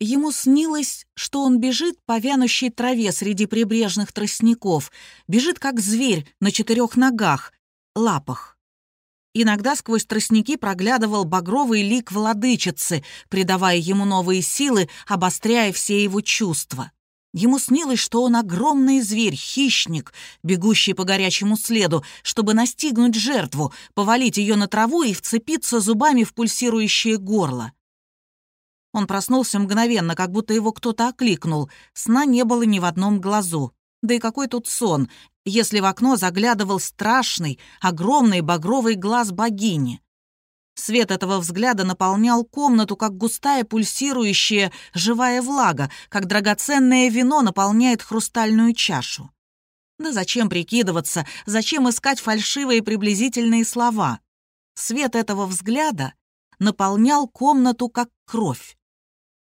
Ему снилось, что он бежит по вянущей траве среди прибрежных тростников, бежит как зверь на четырех ногах, лапах. Иногда сквозь тростники проглядывал багровый лик владычицы, придавая ему новые силы, обостряя все его чувства. Ему снилось, что он огромный зверь, хищник, бегущий по горячему следу, чтобы настигнуть жертву, повалить ее на траву и вцепиться зубами в пульсирующее горло. Он проснулся мгновенно, как будто его кто-то окликнул. Сна не было ни в одном глазу. Да и какой тут сон, если в окно заглядывал страшный, огромный багровый глаз богини. Свет этого взгляда наполнял комнату, как густая пульсирующая живая влага, как драгоценное вино наполняет хрустальную чашу. Да зачем прикидываться, зачем искать фальшивые приблизительные слова? Свет этого взгляда наполнял комнату, как кровь,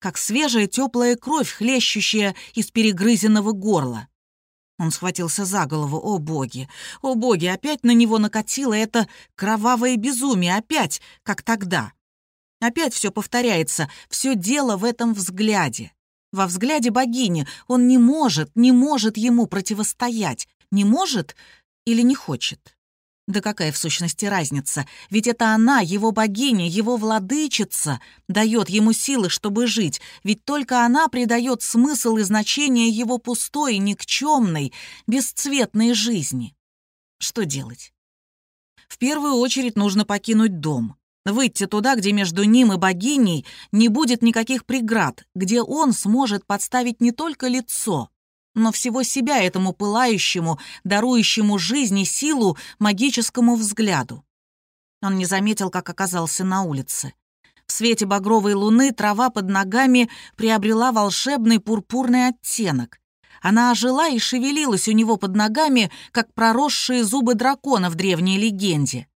как свежая теплая кровь, хлещущая из перегрызенного горла. Он схватился за голову. О, боги! О, боги! Опять на него накатило это кровавое безумие. Опять, как тогда. Опять все повторяется. Все дело в этом взгляде. Во взгляде богини он не может, не может ему противостоять. Не может или не хочет. Да какая в сущности разница? Ведь это она, его богиня, его владычица, дает ему силы, чтобы жить. Ведь только она придает смысл и значение его пустой, никчемной, бесцветной жизни. Что делать? В первую очередь нужно покинуть дом. Выйти туда, где между ним и богиней не будет никаких преград, где он сможет подставить не только лицо, но всего себя этому пылающему, дарующему жизни силу магическому взгляду. Он не заметил, как оказался на улице. В свете багровой луны трава под ногами приобрела волшебный пурпурный оттенок. Она ожила и шевелилась у него под ногами, как проросшие зубы дракона в древней легенде.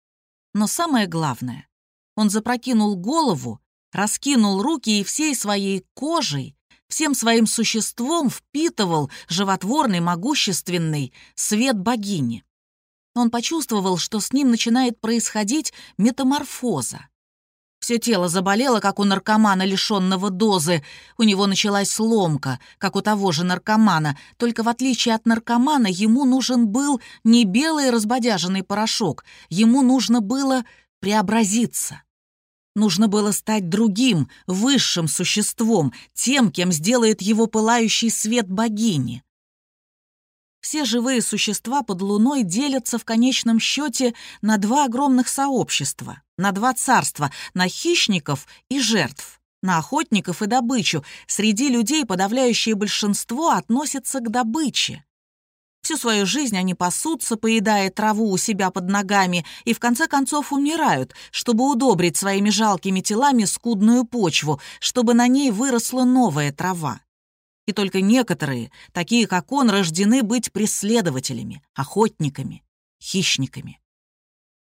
Но самое главное, он запрокинул голову, раскинул руки и всей своей кожей всем своим существом впитывал животворный, могущественный свет богини. Он почувствовал, что с ним начинает происходить метаморфоза. Все тело заболело, как у наркомана, лишенного дозы. У него началась сломка, как у того же наркомана. Только в отличие от наркомана, ему нужен был не белый разбодяженный порошок. Ему нужно было преобразиться. Нужно было стать другим, высшим существом, тем, кем сделает его пылающий свет богини. Все живые существа под луной делятся в конечном счете на два огромных сообщества, на два царства, на хищников и жертв, на охотников и добычу. Среди людей подавляющее большинство относится к добыче. Всю свою жизнь они пасутся, поедая траву у себя под ногами, и в конце концов умирают, чтобы удобрить своими жалкими телами скудную почву, чтобы на ней выросла новая трава. И только некоторые, такие как он, рождены быть преследователями, охотниками, хищниками.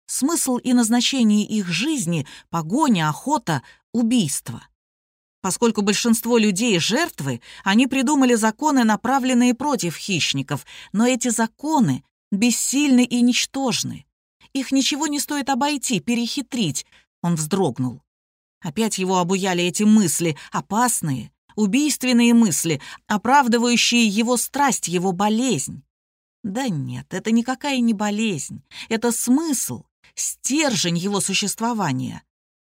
Смысл и назначение их жизни — погоня, охота, убийство. Поскольку большинство людей — жертвы, они придумали законы, направленные против хищников, но эти законы бессильны и ничтожны. Их ничего не стоит обойти, перехитрить. Он вздрогнул. Опять его обуяли эти мысли, опасные, убийственные мысли, оправдывающие его страсть, его болезнь. Да нет, это никакая не болезнь, это смысл, стержень его существования.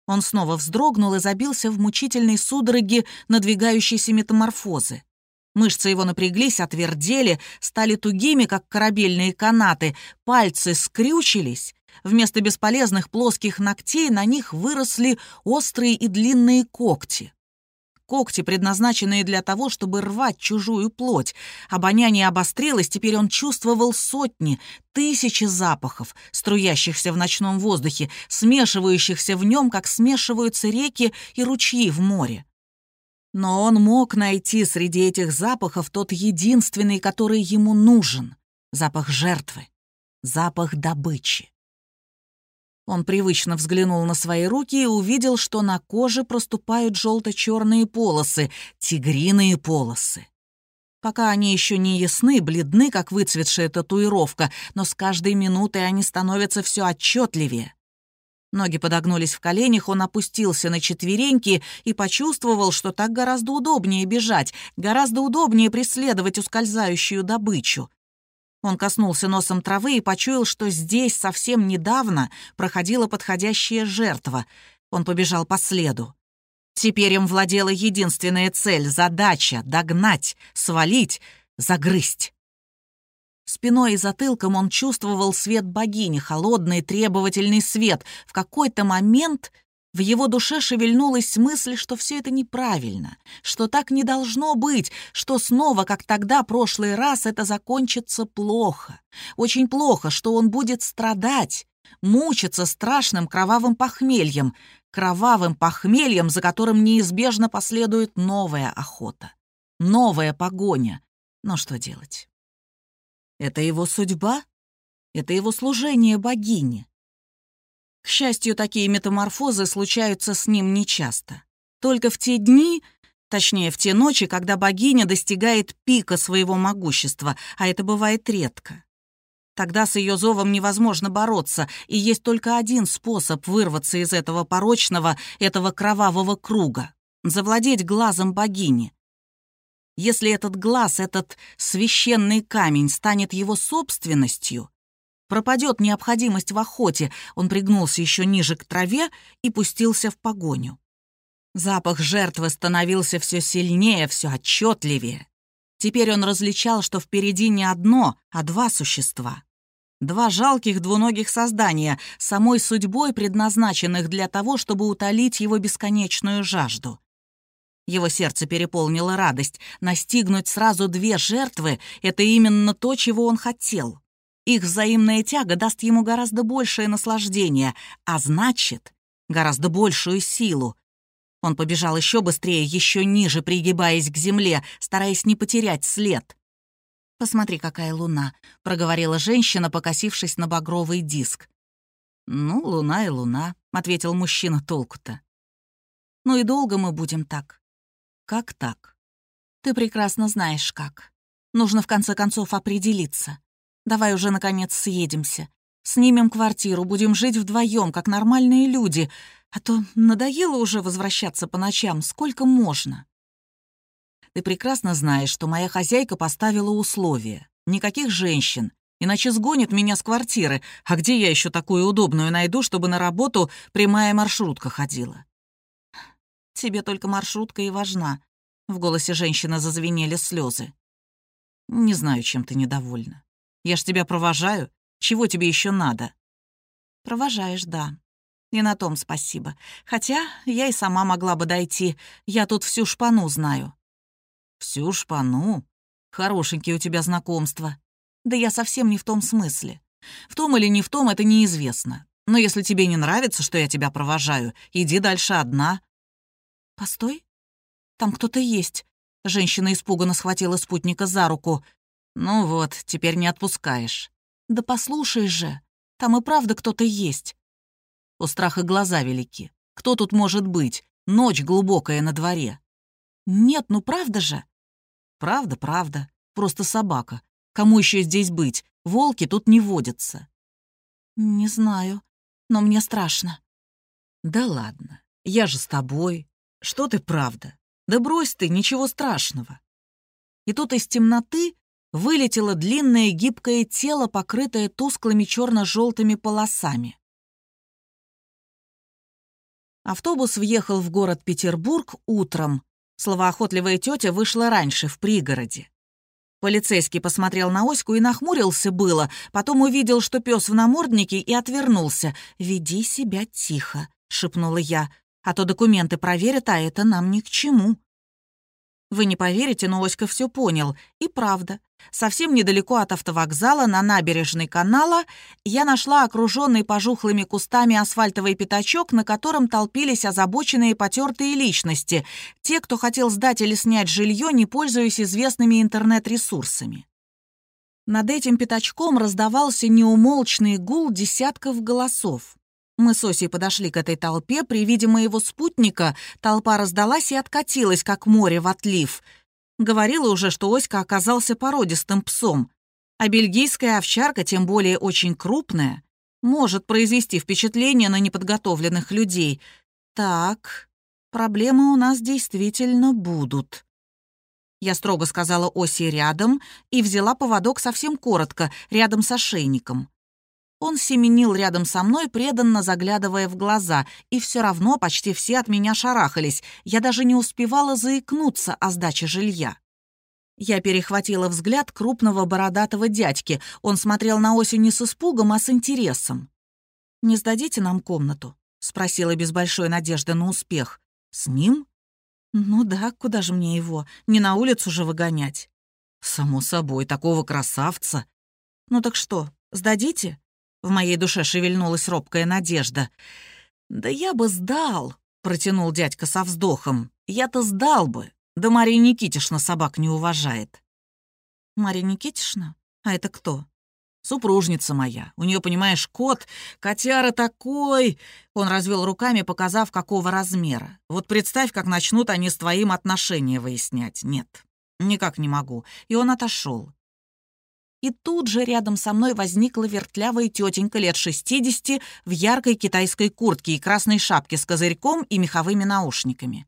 Он снова вздрогнул и забился в мучительной судороге надвигающейся метаморфозы. Мышцы его напряглись, отвердели, стали тугими, как корабельные канаты, пальцы скрючились. Вместо бесполезных плоских ногтей на них выросли острые и длинные когти когти, предназначенные для того, чтобы рвать чужую плоть. Обоняние обострилось, теперь он чувствовал сотни, тысячи запахов, струящихся в ночном воздухе, смешивающихся в нем, как смешиваются реки и ручьи в море. Но он мог найти среди этих запахов тот единственный, который ему нужен — запах жертвы, запах добычи. Он привычно взглянул на свои руки и увидел, что на коже проступают желто-черные полосы, тигриные полосы. Пока они еще не ясны, бледны, как выцветшая татуировка, но с каждой минутой они становятся все отчетливее. Ноги подогнулись в коленях, он опустился на четвереньки и почувствовал, что так гораздо удобнее бежать, гораздо удобнее преследовать ускользающую добычу. Он коснулся носом травы и почуял, что здесь совсем недавно проходила подходящая жертва. Он побежал по следу. Теперь им владела единственная цель — задача — догнать, свалить, загрызть. Спиной и затылком он чувствовал свет богини, холодный, требовательный свет. В какой-то момент в его душе шевельнулась мысль, что все это неправильно, что так не должно быть, что снова, как тогда, прошлый раз, это закончится плохо. Очень плохо, что он будет страдать, мучиться страшным кровавым похмельем, кровавым похмельем, за которым неизбежно последует новая охота, новая погоня. Но что делать? Это его судьба? Это его служение богине. К счастью, такие метаморфозы случаются с ним нечасто. Только в те дни, точнее, в те ночи, когда богиня достигает пика своего могущества, а это бывает редко. Тогда с ее зовом невозможно бороться, и есть только один способ вырваться из этого порочного, этого кровавого круга — завладеть глазом богини. Если этот глаз, этот священный камень станет его собственностью, пропадет необходимость в охоте, он пригнулся еще ниже к траве и пустился в погоню. Запах жертвы становился все сильнее, все отчетливее. Теперь он различал, что впереди не одно, а два существа. Два жалких двуногих создания, самой судьбой предназначенных для того, чтобы утолить его бесконечную жажду. Его сердце переполнило радость. Настигнуть сразу две жертвы — это именно то, чего он хотел. Их взаимная тяга даст ему гораздо большее наслаждение, а значит, гораздо большую силу. Он побежал еще быстрее, еще ниже, пригибаясь к земле, стараясь не потерять след. «Посмотри, какая луна», — проговорила женщина, покосившись на багровый диск. «Ну, луна и луна», — ответил мужчина толку-то. «Ну и долго мы будем так?» Как так? Ты прекрасно знаешь, как. Нужно в конце концов определиться. Давай уже, наконец, съедемся. Снимем квартиру, будем жить вдвоем, как нормальные люди. А то надоело уже возвращаться по ночам. Сколько можно? Ты прекрасно знаешь, что моя хозяйка поставила условия. Никаких женщин, иначе сгонит меня с квартиры. А где я еще такую удобную найду, чтобы на работу прямая маршрутка ходила? Тебе только маршрутка и важна». В голосе женщины зазвенели слезы. «Не знаю, чем ты недовольна. Я ж тебя провожаю. Чего тебе еще надо?» «Провожаешь, да. И на том спасибо. Хотя я и сама могла бы дойти. Я тут всю шпану знаю». «Всю шпану? Хорошенькие у тебя знакомства». «Да я совсем не в том смысле. В том или не в том, это неизвестно. Но если тебе не нравится, что я тебя провожаю, иди дальше одна. «Постой, там кто-то есть». Женщина испуганно схватила спутника за руку. «Ну вот, теперь не отпускаешь». «Да послушай же, там и правда кто-то есть». У страха глаза велики. Кто тут может быть? Ночь глубокая на дворе. «Нет, ну правда же?» «Правда, правда. Просто собака. Кому еще здесь быть? Волки тут не водятся». «Не знаю, но мне страшно». «Да ладно, я же с тобой. Что ты правда? Да брось ты, ничего страшного. И тут из темноты вылетело длинное гибкое тело, покрытое тусклыми черно-желтыми полосами. Автобус въехал в город Петербург утром. Словоохотливая тетя вышла раньше, в пригороде. Полицейский посмотрел на Оську и нахмурился было, потом увидел, что пес в наморднике, и отвернулся. «Веди себя тихо», — шепнула я а то документы проверят, а это нам ни к чему». Вы не поверите, но Оська все понял. И правда. Совсем недалеко от автовокзала, на набережной канала, я нашла окруженный пожухлыми кустами асфальтовый пятачок, на котором толпились озабоченные потертые личности, те, кто хотел сдать или снять жилье, не пользуясь известными интернет-ресурсами. Над этим пятачком раздавался неумолчный гул десятков голосов. Мы с Осей подошли к этой толпе. При виде моего спутника толпа раздалась и откатилась, как море в отлив. Говорила уже, что Оська оказался породистым псом. А бельгийская овчарка, тем более очень крупная, может произвести впечатление на неподготовленных людей. Так, проблемы у нас действительно будут. Я строго сказала Оси рядом и взяла поводок совсем коротко, рядом с ошейником. Он семенил рядом со мной, преданно заглядывая в глаза, и все равно почти все от меня шарахались. Я даже не успевала заикнуться о сдаче жилья. Я перехватила взгляд крупного бородатого дядьки. Он смотрел на Осю не с испугом, а с интересом. «Не сдадите нам комнату?» — спросила без большой надежды на успех. «С ним?» «Ну да, куда же мне его? Не на улицу же выгонять». «Само собой, такого красавца». «Ну так что, сдадите?» В моей душе шевельнулась робкая надежда. «Да я бы сдал», — протянул дядька со вздохом. «Я-то сдал бы. Да Мария Никитишна собак не уважает». «Мария Никитишна? А это кто?» Супружница моя. У нее, понимаешь, кот, котяра такой. Он развел руками, показав, какого размера. Вот представь, как начнут они с твоим отношения выяснять. Нет, никак не могу. И он отошел. И тут же рядом со мной возникла вертлявая тетенька лет 60 в яркой китайской куртке и красной шапке с козырьком и меховыми наушниками.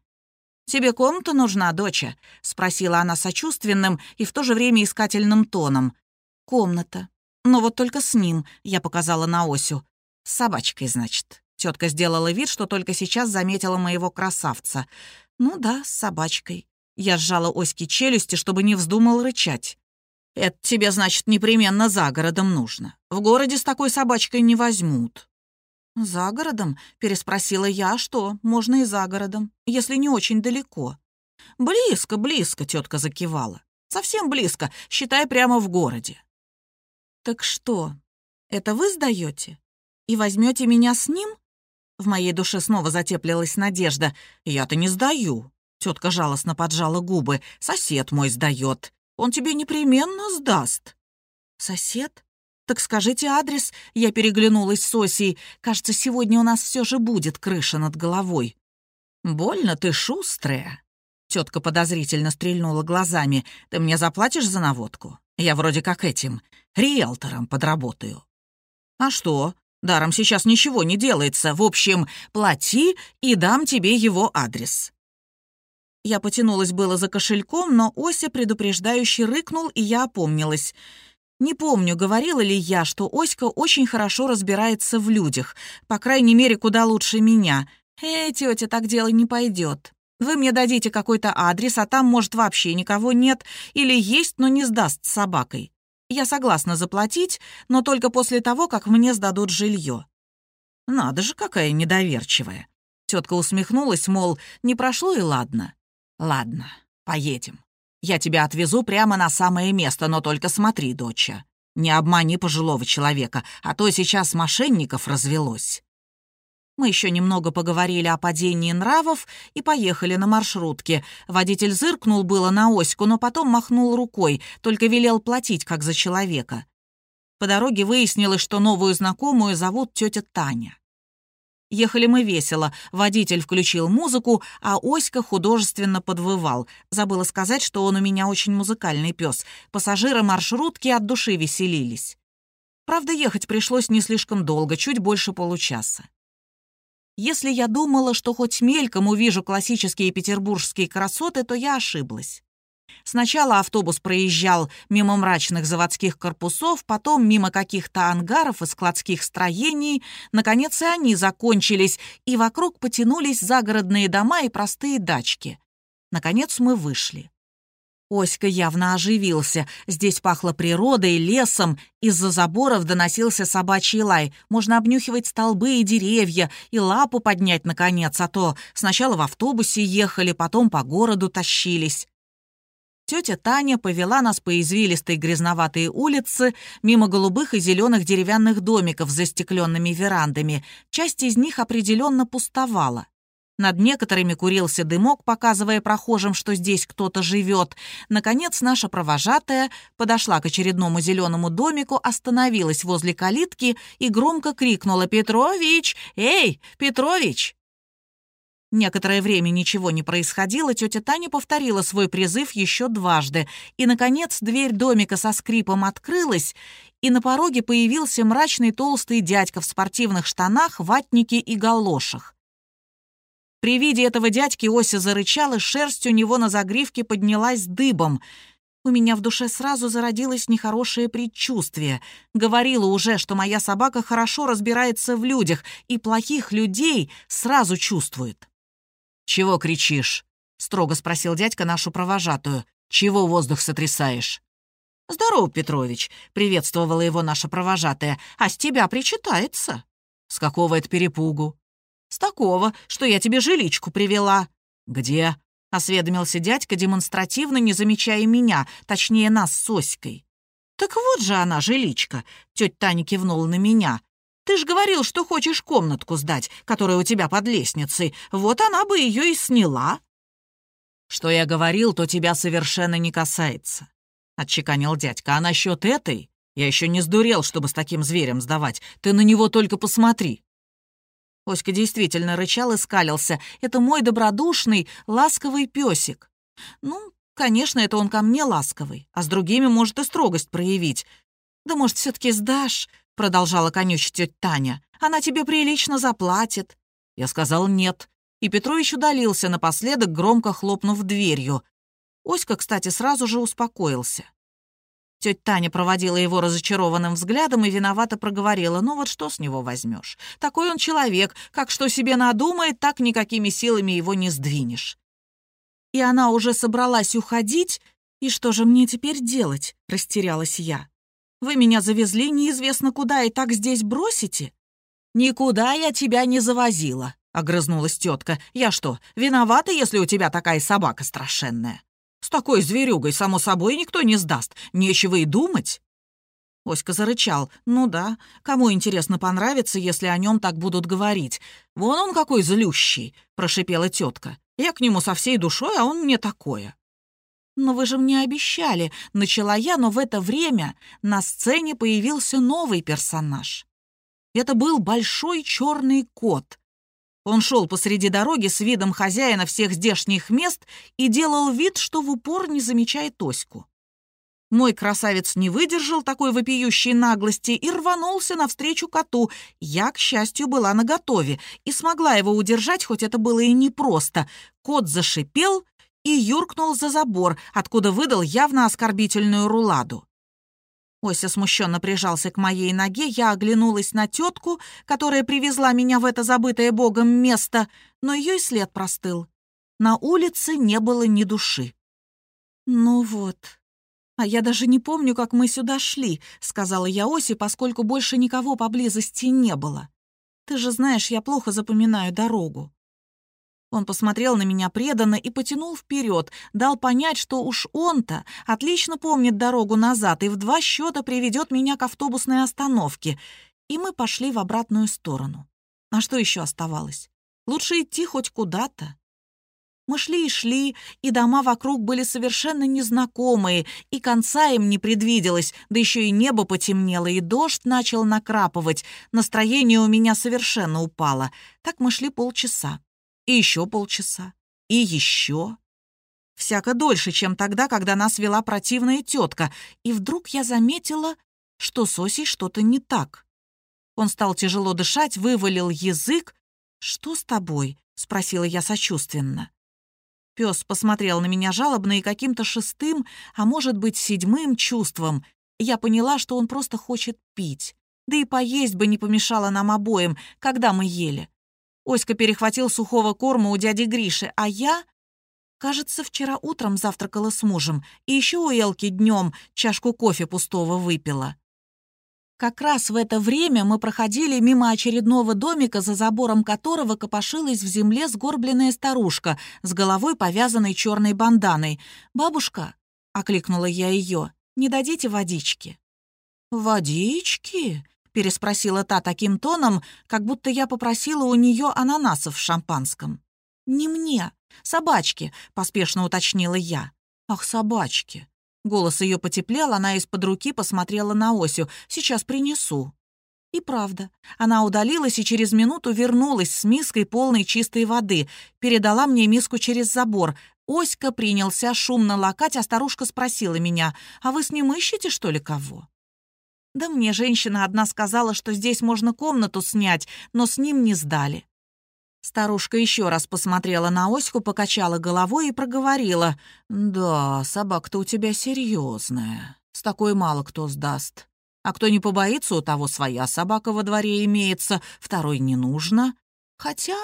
«Тебе комната нужна, доча?» — спросила она сочувственным и в то же время искательным тоном. «Комната», но вот только с ним, я показала на Осю. С собачкой, значит. Тетка сделала вид, что только сейчас заметила моего красавца. Ну да, с собачкой. Я сжала Оське челюсти, чтобы не вздумал рычать. «Это тебе, значит, непременно за городом нужно. В городе с такой собачкой не возьмут». «За городом?» — переспросила я. «А что? Можно и за городом, если не очень далеко». «Близко, близко», — тетка закивала. «Совсем близко, считай, прямо в городе. «Так что, это вы сдаете? И возьмете меня с ним?» В моей душе снова затеплилась надежда. «Я-то не сдаю». Тетка жалостно поджала губы. «Сосед мой сдает. Он тебе непременно сдаст». «Сосед? Так скажите адрес». Я переглянулась с Осей. «Кажется, сегодня у нас все же будет крыша над головой». «Больно ты шустрая». Тетка подозрительно стрельнула глазами. «Ты мне заплатишь за наводку? Я вроде как этим, риэлтором подработаю». «А что? Даром сейчас ничего не делается. В общем, плати и дам тебе его адрес». Я потянулась было за кошельком, но Ося предупреждающе рыкнул, и я опомнилась. Не помню, говорила ли я, что Оська очень хорошо разбирается в людях, по крайней мере, куда лучше меня. «Э, тетя, так дело не пойдет. Вы мне дадите какой-то адрес, а там, может, вообще никого нет, или есть, но не сдаст с собакой. Я согласна заплатить, но только после того, как мне сдадут жилье. Надо же, какая недоверчивая. Тетка усмехнулась, мол, не прошло и ладно. Ладно, поедем. Я тебя отвезу прямо на самое место, но только смотри, доча. Не обмани пожилого человека, а то сейчас мошенников развелось. Мы еще немного поговорили о падении нравов и поехали на маршрутке. Водитель зыркнул было на оську, но потом махнул рукой, только велел платить, как за человека. По дороге выяснилось, что новую знакомую зовут тетя Таня. Ехали мы весело, водитель включил музыку, а Оська художественно подвывал. Забыла сказать, что он у меня очень музыкальный пес. Пассажиры маршрутки от души веселились. Правда, ехать пришлось не слишком долго, чуть больше получаса. Если я думала, что хоть мельком увижу классические петербургские красоты, то я ошиблась. Сначала автобус проезжал мимо мрачных заводских корпусов, потом мимо каких-то ангаров и складских строений. Наконец и они закончились, и вокруг потянулись загородные дома и простые дачки. Наконец мы вышли. Оська явно оживился. Здесь пахло природой, лесом. Из-за заборов доносился собачий лай. Можно обнюхивать столбы и деревья, и лапу поднять, наконец, а то сначала в автобусе ехали, потом по городу тащились. Тетя Таня повела нас по извилистой грязноватой улице, мимо голубых и зеленых деревянных домиков с застекленными верандами. Часть из них определенно пустовала. Над некоторыми курился дымок, показывая прохожим, что здесь кто-то живет. Наконец, наша провожатая подошла к очередному зеленому домику, остановилась возле калитки и громко крикнула «Петрович! Эй, Петрович!» Некоторое время ничего не происходило, тетя Таня повторила свой призыв еще дважды, и, наконец, дверь домика со скрипом открылась, и на пороге появился мрачный толстый дядька в спортивных штанах, ватнике и галошах. При виде этого дядьки Ося зарычала, шерсть у него на загривке поднялась дыбом. У меня в душе сразу зародилось нехорошее предчувствие. Говорила уже, что моя собака хорошо разбирается в людях, и плохих людей сразу чувствует. «Чего кричишь?» — строго спросил дядька нашу провожатую. «Чего воздух сотрясаешь?» «Здорово, Петрович», — приветствовала его наша провожатая. «А с тебя причитается». «С какого это перепугу?» «С такого, что я тебе жиличку привела». «Где?» — осведомился дядька, демонстративно не замечая меня, точнее нас с Оськой. «Так вот же она, жиличка», — тетя Таня кивнула на меня. Ты ж говорил, что хочешь комнатку сдать, которая у тебя под лестницей. Вот она бы ее и сняла». «Что я говорил, то тебя совершенно не касается», — отчеканил дядька. «А насчет этой? Я еще не сдурел, чтобы с таким зверем сдавать. Ты на него только посмотри». Оська действительно рычал и скалился. «Это мой добродушный, ласковый песик. Ну, конечно, это он ко мне ласковый, а с другими может и строгость проявить. Да, может, все таки сдашь?» — продолжала конючить тетя Таня. «Она тебе прилично заплатит». Я сказал «нет». И Петрович удалился напоследок, громко хлопнув дверью. Оська, кстати, сразу же успокоился. Тетя Таня проводила его разочарованным взглядом и виновато проговорила, «Ну вот что с него возьмешь? Такой он человек, как что себе надумает, так никакими силами его не сдвинешь». И она уже собралась уходить, и что же мне теперь делать? Растерялась я. Вы меня завезли неизвестно куда и так здесь бросите?» «Никуда я тебя не завозила», — огрызнулась тетка. «Я что, виновата, если у тебя такая собака страшенная? С такой зверюгой, само собой, никто не сдаст. Нечего и думать». Оська зарычал. «Ну да, кому, интересно, понравится, если о нем так будут говорить? Вон он какой злющий», — прошипела тетка. «Я к нему со всей душой, а он мне такое». «Но вы же мне обещали», — начала я, но в это время на сцене появился новый персонаж. Это был большой черный кот. Он шел посреди дороги с видом хозяина всех здешних мест и делал вид, что в упор не замечает Тоську. Мой красавец не выдержал такой вопиющей наглости и рванулся навстречу коту. Я, к счастью, была наготове и смогла его удержать, хоть это было и непросто. Кот зашипел и юркнул за забор, откуда выдал явно оскорбительную руладу. Ося смущенно прижался к моей ноге, я оглянулась на тетку, которая привезла меня в это забытое богом место, но ее и след простыл. На улице не было ни души. «Ну вот. А я даже не помню, как мы сюда шли», — сказала я Осе, поскольку больше никого поблизости не было. «Ты же знаешь, я плохо запоминаю дорогу». Он посмотрел на меня преданно и потянул вперед, дал понять, что уж он-то отлично помнит дорогу назад и в два счета приведет меня к автобусной остановке. И мы пошли в обратную сторону. А что еще оставалось? Лучше идти хоть куда-то. Мы шли и шли, и дома вокруг были совершенно незнакомые, и конца им не предвиделось, да еще и небо потемнело, и дождь начал накрапывать. Настроение у меня совершенно упало. Так мы шли полчаса и еще полчаса, и еще. Всяко дольше, чем тогда, когда нас вела противная тетка, и вдруг я заметила, что с Осей что-то не так. Он стал тяжело дышать, вывалил язык. «Что с тобой?» — спросила я сочувственно. Пес посмотрел на меня жалобно и каким-то шестым, а может быть седьмым чувством. Я поняла, что он просто хочет пить. Да и поесть бы не помешало нам обоим, когда мы ели. Оська перехватил сухого корма у дяди Гриши, а я... Кажется, вчера утром завтракала с мужем, и еще у Элки днем чашку кофе пустого выпила. Как раз в это время мы проходили мимо очередного домика, за забором которого копошилась в земле сгорбленная старушка с головой повязанной черной банданой. «Бабушка», — окликнула я ее, — «не дадите водички?» «Водички?» Переспросила та таким тоном, как будто я попросила у нее ананасов в шампанском. «Не мне, собачки», — поспешно уточнила я. «Ах, собачки». Голос ее потеплел, она из-под руки посмотрела на Осю. «Сейчас принесу». И правда, она удалилась и через минуту вернулась с миской полной чистой воды, передала мне миску через забор. Оська принялся шумно лакать, а старушка спросила меня, «А вы с ним ищете, что ли, кого?» Да мне женщина одна сказала, что здесь можно комнату снять, но с ним не сдали. Старушка еще раз посмотрела на Оську, покачала головой и проговорила. «Да, собака-то у тебя серьезная. С такой мало кто сдаст. А кто не побоится, у того своя собака во дворе имеется, второй не нужно. Хотя,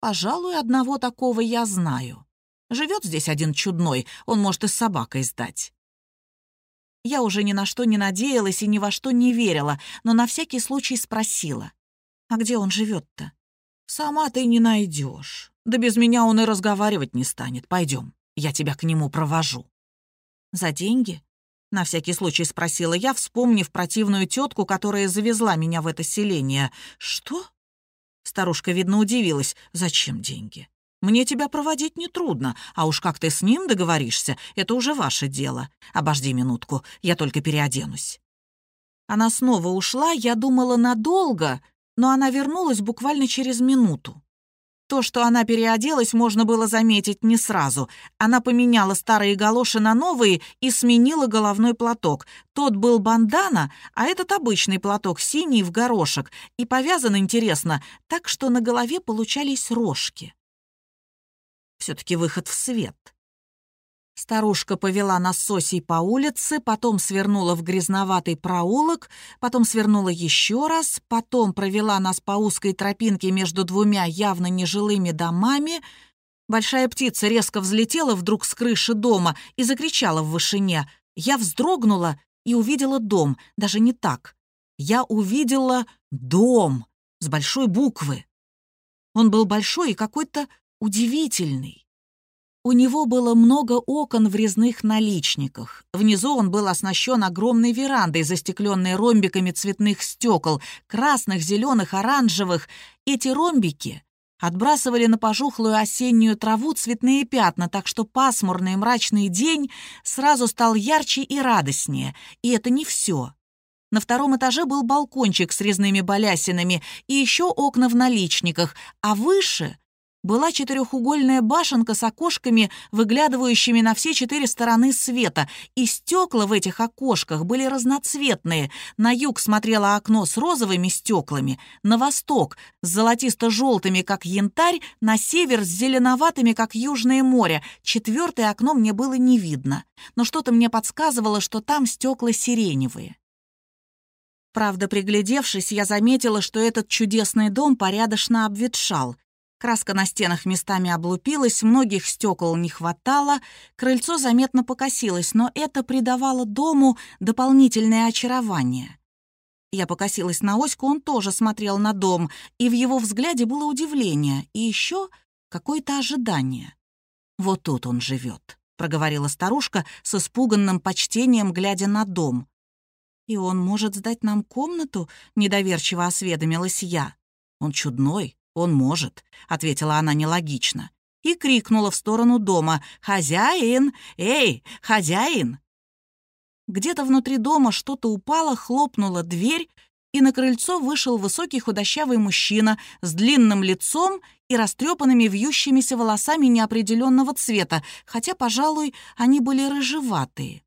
пожалуй, одного такого я знаю. Живет здесь один чудной, он может и с собакой сдать. Я уже ни на что не надеялась и ни во что не верила, но на всякий случай спросила. «А где он живет-то?» «Сама ты не найдешь. Да без меня он и разговаривать не станет. Пойдем, я тебя к нему провожу». «За деньги?» На всякий случай спросила я, вспомнив противную тетку, которая завезла меня в это селение. «Что?» Старушка, видно, удивилась. «Зачем деньги? Мне тебя проводить нетрудно, а уж как ты с ним договоришься, это уже ваше дело. Обожди минутку, я только переоденусь». Она снова ушла, я думала надолго, но она вернулась буквально через минуту. То, что она переоделась, можно было заметить не сразу. Она поменяла старые галоши на новые и сменила головной платок. Тот был бандана, а этот обычный платок синий в горошек. И повязан, интересно, так что на голове получались рожки. Все-таки выход в свет. Старушка повела нас с Осей по улице, потом свернула в грязноватый проулок, потом свернула еще раз, потом провела нас по узкой тропинке между двумя явно нежилыми домами. Большая птица резко взлетела вдруг с крыши дома и закричала в вышине. Я вздрогнула и увидела дом, даже не так. Я увидела дом с большой буквы. Он был большой и какой-то удивительный. У него было много окон в резных наличниках. Внизу он был оснащен огромной верандой, застекленной ромбиками цветных стекол, красных, зеленых, оранжевых. Эти ромбики отбрасывали на пожухлую осеннюю траву цветные пятна, так что пасмурный мрачный день сразу стал ярче и радостнее. И это не все. На втором этаже был балкончик с резными балясинами и еще окна в наличниках, а выше была четырехугольная башенка с окошками, выглядывающими на все четыре стороны света, и стекла в этих окошках были разноцветные. На юг смотрело окно с розовыми стеклами, на восток с золотисто-желтыми, как янтарь, на север с зеленоватыми, как Южное море. Четвертое окно мне было не видно, но что-то мне подсказывало, что там стекла сиреневые. Правда, приглядевшись, я заметила, что этот чудесный дом порядочно обветшал. Краска на стенах местами облупилась, многих стекол не хватало, крыльцо заметно покосилось, но это придавало дому дополнительное очарование. Я покосилась на Оську, он тоже смотрел на дом, и в его взгляде было удивление и еще какое-то ожидание. «Вот тут он живет», — проговорила старушка с испуганным почтением, глядя на дом. «И он может сдать нам комнату?» — недоверчиво осведомилась я. «Он чудной, «Он может», — ответила она нелогично. И крикнула в сторону дома «Хозяин! Эй, хозяин!» Где-то внутри дома что-то упало, хлопнула дверь, и на крыльцо вышел высокий худощавый мужчина с длинным лицом и растрепанными вьющимися волосами неопределенного цвета, хотя, пожалуй, они были рыжеватые.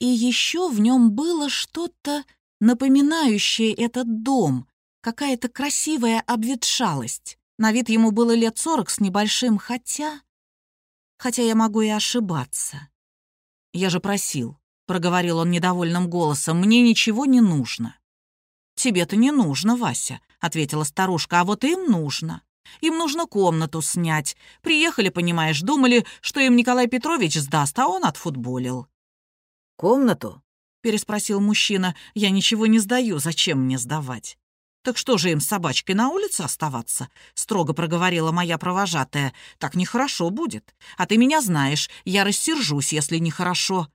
И еще в нем было что-то напоминающее этот дом, какая-то красивая обветшалость. На вид ему было лет сорок с небольшим, хотя... Хотя я могу и ошибаться. «Я же просил», — проговорил он недовольным голосом, — «мне ничего не нужно». «Тебе-то не нужно, Вася», — ответила старушка, — «а вот им нужно. Им нужно комнату снять. Приехали, понимаешь, думали, что им Николай Петрович сдаст, а он отфутболил». «Комнату?» — переспросил мужчина. «Я ничего не сдаю, зачем мне сдавать?» «Так что же им с собачкой на улице оставаться?» — строго проговорила моя провожатая. «Так нехорошо будет. А ты меня знаешь, я рассержусь, если нехорошо».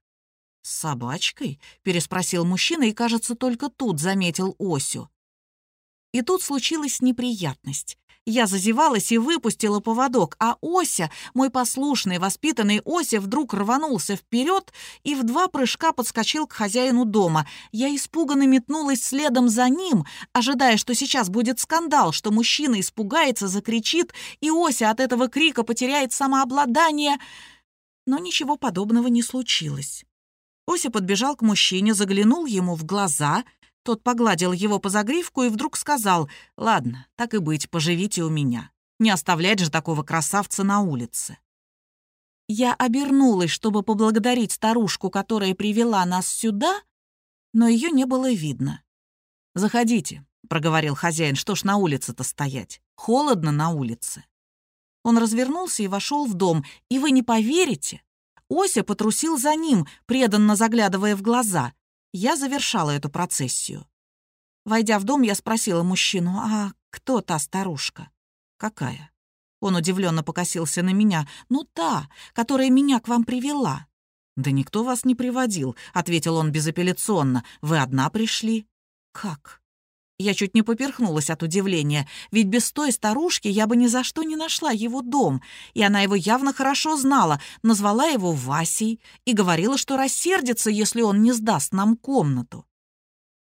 «С собачкой?» — переспросил мужчина и, кажется, только тут заметил Осю. И тут случилась неприятность. Я зазевалась и выпустила поводок, а Ося, мой послушный, воспитанный Ося, вдруг рванулся вперед и в два прыжка подскочил к хозяину дома. Я испуганно метнулась следом за ним, ожидая, что сейчас будет скандал, что мужчина испугается, закричит, и Ося от этого крика потеряет самообладание. Но ничего подобного не случилось. Ося подбежал к мужчине, заглянул ему в глаза — тот погладил его по загривку и вдруг сказал, «Ладно, так и быть, поживите у меня. Не оставлять же такого красавца на улице». Я обернулась, чтобы поблагодарить старушку, которая привела нас сюда, но ее не было видно. «Заходите», — проговорил хозяин, «что ж на улице-то стоять? Холодно на улице». Он развернулся и вошел в дом, и вы не поверите, Ося потрусил за ним, преданно заглядывая в глаза. Я завершала эту процессию. Войдя в дом, я спросила мужчину, «А кто та старушка?» «Какая?» Он удивленно покосился на меня. «Ну та, которая меня к вам привела». «Да никто вас не приводил», — ответил он безапелляционно. «Вы одна пришли». «Как?» Я чуть не поперхнулась от удивления, ведь без той старушки я бы ни за что не нашла его дом, и она его явно хорошо знала, назвала его Васей и говорила, что рассердится, если он не сдаст нам комнату.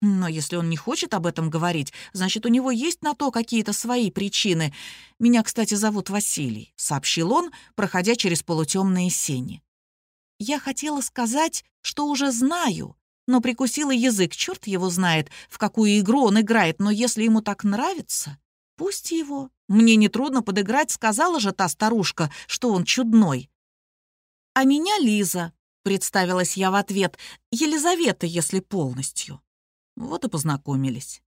Но если он не хочет об этом говорить, значит, у него есть на то какие-то свои причины. Меня, кстати, зовут Василий, — сообщил он, проходя через полутемные сени. Я хотела сказать, что уже знаю, но прикусила язык. Черт его знает, в какую игру он играет, но если ему так нравится, пусть его. Мне нетрудно подыграть, сказала же та старушка, что он чудной. «А меня Лиза», — представилась я в ответ, «Елизавета, если полностью». Вот и познакомились.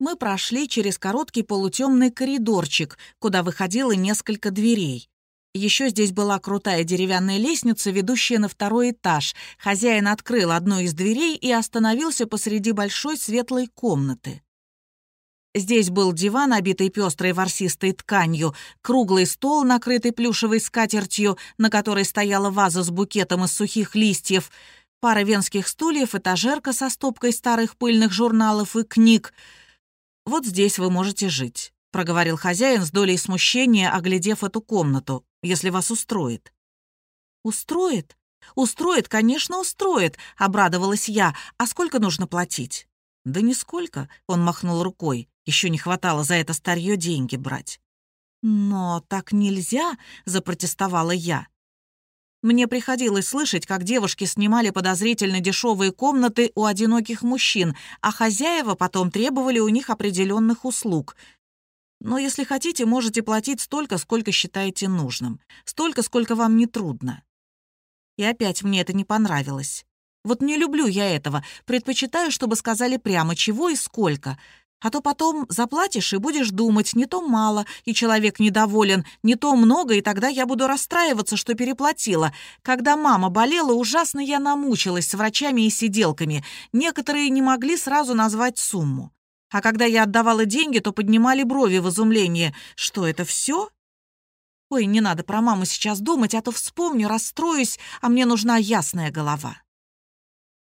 Мы прошли через короткий полутемный коридорчик, куда выходило несколько дверей. Еще здесь была крутая деревянная лестница, ведущая на второй этаж. Хозяин открыл одну из дверей и остановился посреди большой светлой комнаты. Здесь был диван, обитый пестрой ворсистой тканью, круглый стол, накрытый плюшевой скатертью, на которой стояла ваза с букетом из сухих листьев, пара венских стульев, этажерка со стопкой старых пыльных журналов и книг. «Вот здесь вы можете жить», — проговорил хозяин с долей смущения, оглядев эту комнату если вас устроит». «Устроит? Устроит, конечно, устроит», — обрадовалась я. «А сколько нужно платить?» «Да нисколько», — он махнул рукой. Еще не хватало за это старье деньги брать. «Но так нельзя», — запротестовала я. Мне приходилось слышать, как девушки снимали подозрительно дешевые комнаты у одиноких мужчин, а хозяева потом требовали у них определенных услуг — но если хотите, можете платить столько, сколько считаете нужным. Столько, сколько вам не трудно. И опять мне это не понравилось. Вот не люблю я этого. Предпочитаю, чтобы сказали прямо, чего и сколько. А то потом заплатишь и будешь думать, не то мало, и человек недоволен, не то много, и тогда я буду расстраиваться, что переплатила. Когда мама болела, ужасно я намучилась с врачами и сиделками. Некоторые не могли сразу назвать сумму. А когда я отдавала деньги, то поднимали брови в изумлении. Что, это все? Ой, не надо про маму сейчас думать, а то вспомню, расстроюсь, а мне нужна ясная голова.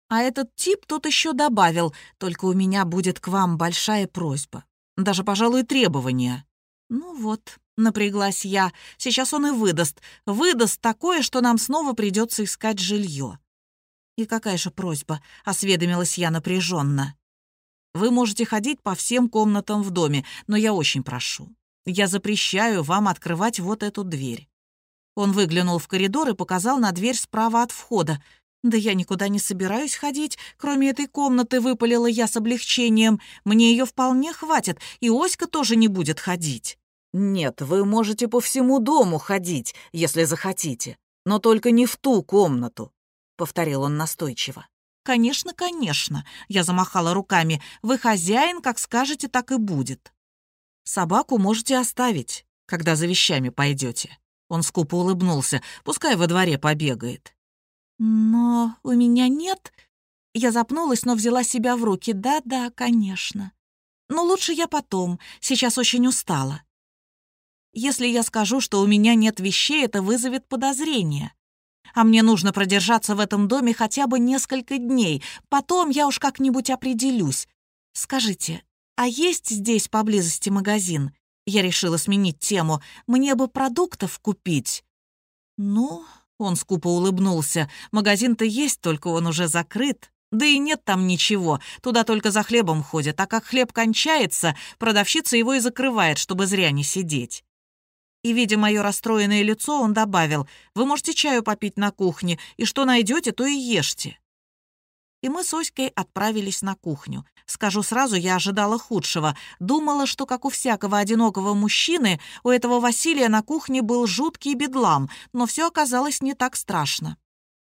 А этот тип тут еще добавил, только у меня будет к вам большая просьба. Даже, пожалуй, требование. Ну вот, напряглась я. Сейчас он и выдаст. Выдаст такое, что нам снова придется искать жилье. И какая же просьба? Осведомилась я напряженно. Вы можете ходить по всем комнатам в доме, но я очень прошу. Я запрещаю вам открывать вот эту дверь». Он выглянул в коридор и показал на дверь справа от входа. «Да я никуда не собираюсь ходить, кроме этой комнаты», — выпалила я с облегчением. «Мне ее вполне хватит, и Оська тоже не будет ходить». «Нет, вы можете по всему дому ходить, если захотите, но только не в ту комнату», — повторил он настойчиво. «Конечно, конечно», — я замахала руками. «Вы хозяин, как скажете, так и будет». «Собаку можете оставить, когда за вещами пойдете. Он скупо улыбнулся. «Пускай во дворе побегает». «Но у меня нет...» Я запнулась, но взяла себя в руки. «Да-да, конечно. Но лучше я потом. Сейчас очень устала». Если я скажу, что у меня нет вещей, это вызовет подозрение а мне нужно продержаться в этом доме хотя бы несколько дней. Потом я уж как-нибудь определюсь. Скажите, а есть здесь поблизости магазин? Я решила сменить тему. «Мне бы продуктов купить». «Ну...» — он скупо улыбнулся. «Магазин-то есть, только он уже закрыт. Да и нет там ничего, туда только за хлебом ходят, а как хлеб кончается, продавщица его и закрывает, чтобы зря не сидеть». И, видя мое расстроенное лицо, он добавил, «Вы можете чаю попить на кухне, и что найдете, то и ешьте». И мы с Оськой отправились на кухню. Скажу сразу, я ожидала худшего. Думала, что, как у всякого одинокого мужчины, у этого Василия на кухне был жуткий бедлам, но все оказалось не так страшно.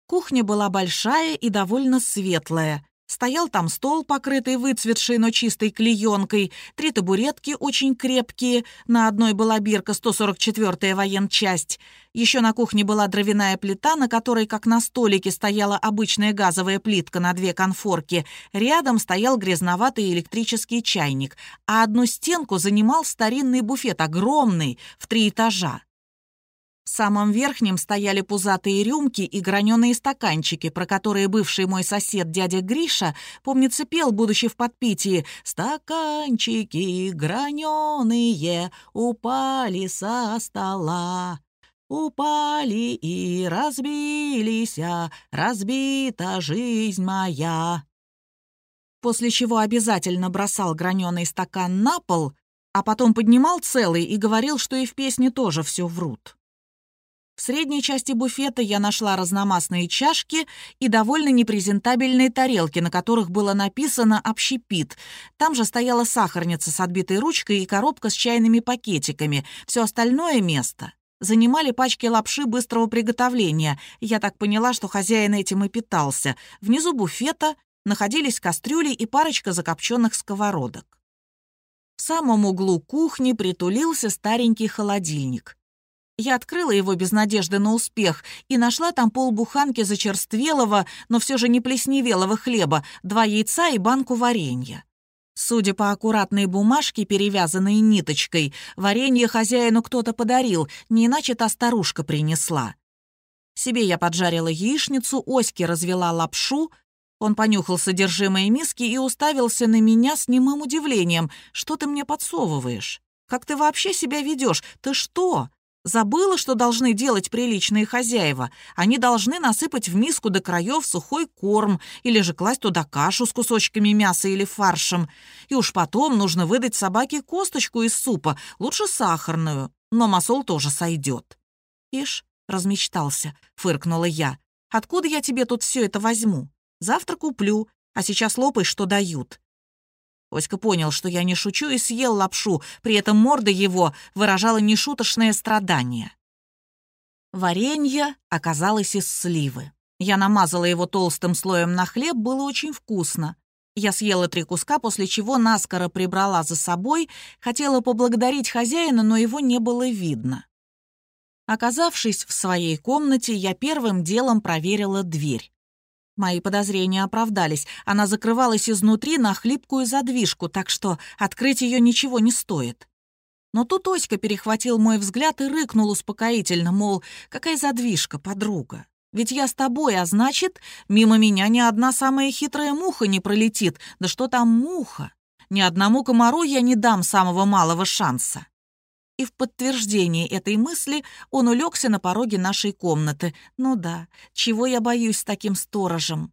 Кухня была большая и довольно светлая. Стоял там стол, покрытый выцветшей, но чистой клеенкой, три табуретки очень крепкие, на одной была бирка 144-я военчасть. Еще на кухне была дровяная плита, на которой, как на столике, стояла обычная газовая плитка на две конфорки. Рядом стоял грязноватый электрический чайник, а одну стенку занимал старинный буфет, огромный, в три этажа. В самом верхнем стояли пузатые рюмки и граненые стаканчики, про которые бывший мой сосед дядя Гриша, помнится, пел, будучи в подпитии, «Стаканчики граненые упали со стола». Упали и разбились, а разбита жизнь моя. После чего обязательно бросал граненый стакан на пол, а потом поднимал целый и говорил, что и в песне тоже все врут. В средней части буфета я нашла разномастные чашки и довольно непрезентабельные тарелки, на которых было написано «общепит». Там же стояла сахарница с отбитой ручкой и коробка с чайными пакетиками. Все остальное место занимали пачки лапши быстрого приготовления. Я так поняла, что хозяин этим и питался. Внизу буфета находились кастрюли и парочка закопченных сковородок. В самом углу кухни притулился старенький холодильник. Я открыла его без надежды на успех и нашла там полбуханки зачерствелого, но все же не плесневелого хлеба, два яйца и банку варенья. Судя по аккуратной бумажке, перевязанной ниточкой, варенье хозяину кто-то подарил, не иначе та старушка принесла. Себе я поджарила яичницу, Оське развела лапшу. Он понюхал содержимое миски и уставился на меня с немым удивлением. «Что ты мне подсовываешь? Как ты вообще себя ведешь? Ты что?» Забыла, что должны делать приличные хозяева. Они должны насыпать в миску до краев сухой корм или же класть туда кашу с кусочками мяса или фаршем. И уж потом нужно выдать собаке косточку из супа, лучше сахарную, но масол тоже сойдет. «Ишь», — размечтался, — фыркнула я. «Откуда я тебе тут все это возьму? Завтра куплю, а сейчас лопай, что дают». Оська понял, что я не шучу, и съел лапшу, при этом морда его выражала нешуточное страдание. Варенье оказалось из сливы. Я намазала его толстым слоем на хлеб, было очень вкусно. Я съела три куска, после чего наскоро прибрала за собой, хотела поблагодарить хозяина, но его не было видно. Оказавшись в своей комнате, я первым делом проверила дверь. Мои подозрения оправдались. Она закрывалась изнутри на хлипкую задвижку, так что открыть ее ничего не стоит. Но тут Оська перехватил мой взгляд и рыкнул успокоительно, мол, какая задвижка, подруга. Ведь я с тобой, а значит, мимо меня ни одна самая хитрая муха не пролетит. Да что там муха? Ни одному комару я не дам самого малого шанса. И в подтверждение этой мысли он улегся на пороге нашей комнаты. Ну да, чего я боюсь с таким сторожем?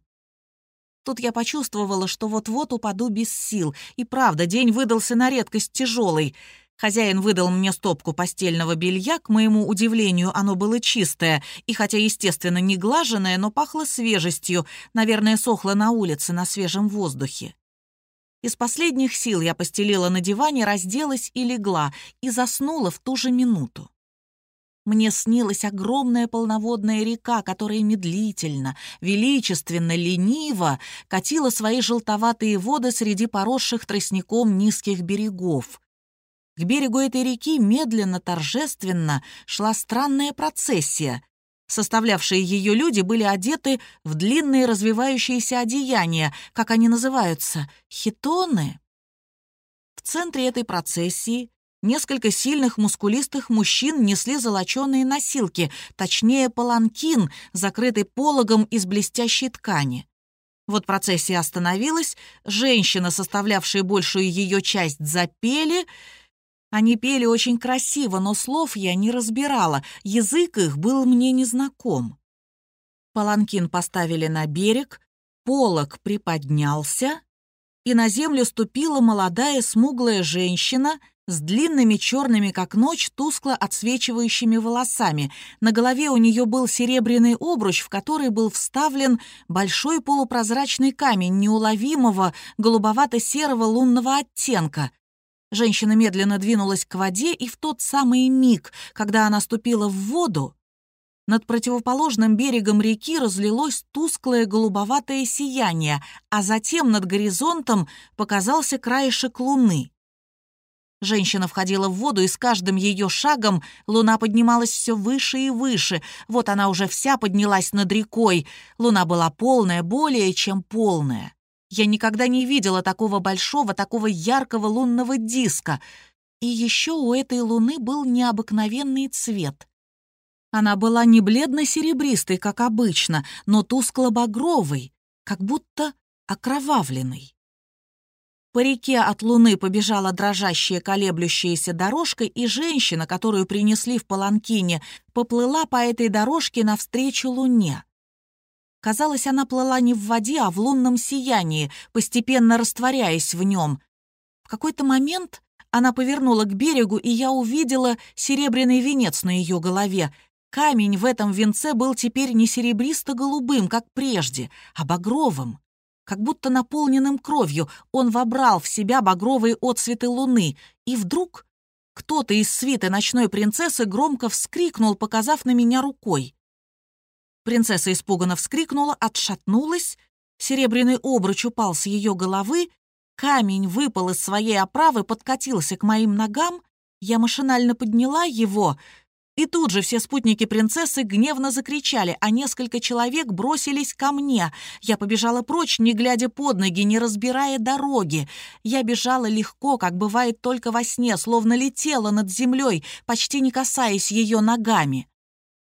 Тут я почувствовала, что вот-вот упаду без сил. И правда, день выдался на редкость тяжелый. Хозяин выдал мне стопку постельного белья, к моему удивлению, оно было чистое, и хотя, естественно, не глаженное, но пахло свежестью, наверное, сохло на улице на свежем воздухе. Из последних сил я постелила на диване, разделась и легла, и заснула в ту же минуту. Мне снилась огромная полноводная река, которая медлительно, величественно, лениво катила свои желтоватые воды среди поросших тростником низких берегов. К берегу этой реки медленно, торжественно шла странная процессия. Составлявшие ее люди были одеты в длинные развивающиеся одеяния, как они называются, хитоны. В центре этой процессии несколько сильных мускулистых мужчин несли золоченые носилки, точнее паланкин, закрытый пологом из блестящей ткани. Вот процессия остановилась, женщины, составлявшие большую ее часть, запели — Они пели очень красиво, но слов я не разбирала, язык их был мне незнаком. Паланкин поставили на берег, полог приподнялся, и на землю ступила молодая смуглая женщина с длинными черными, как ночь, тускло отсвечивающими волосами. На голове у нее был серебряный обруч, в который был вставлен большой полупрозрачный камень неуловимого голубовато-серого лунного оттенка. Женщина медленно двинулась к воде, и в тот самый миг, когда она ступила в воду, над противоположным берегом реки разлилось тусклое голубоватое сияние, а затем над горизонтом показался краешек луны. Женщина входила в воду, и с каждым ее шагом луна поднималась все выше и выше. Вот она уже вся поднялась над рекой. Луна была полная, более чем полная. Я никогда не видела такого большого, такого яркого лунного диска. И еще у этой луны был необыкновенный цвет. Она была не бледно-серебристой, как обычно, но тускло-багровой, как будто окровавленной. По реке от луны побежала дрожащая колеблющаяся дорожка, и женщина, которую принесли в Паланкине, поплыла по этой дорожке навстречу луне. Казалось, она плыла не в воде, а в лунном сиянии, постепенно растворяясь в нем. В какой-то момент она повернула к берегу, и я увидела серебряный венец на ее голове. Камень в этом венце был теперь не серебристо-голубым, как прежде, а багровым. Как будто наполненным кровью он вобрал в себя багровые отсветы луны, и вдруг кто-то из свиты ночной принцессы громко вскрикнул, показав на меня рукой. Принцесса испуганно вскрикнула, отшатнулась, серебряный обруч упал с ее головы, камень выпал из своей оправы, подкатился к моим ногам, я машинально подняла его, и тут же все спутники принцессы гневно закричали, а несколько человек бросились ко мне. Я побежала прочь, не глядя под ноги, не разбирая дороги. Я бежала легко, как бывает только во сне, словно летела над землей, почти не касаясь ее ногами.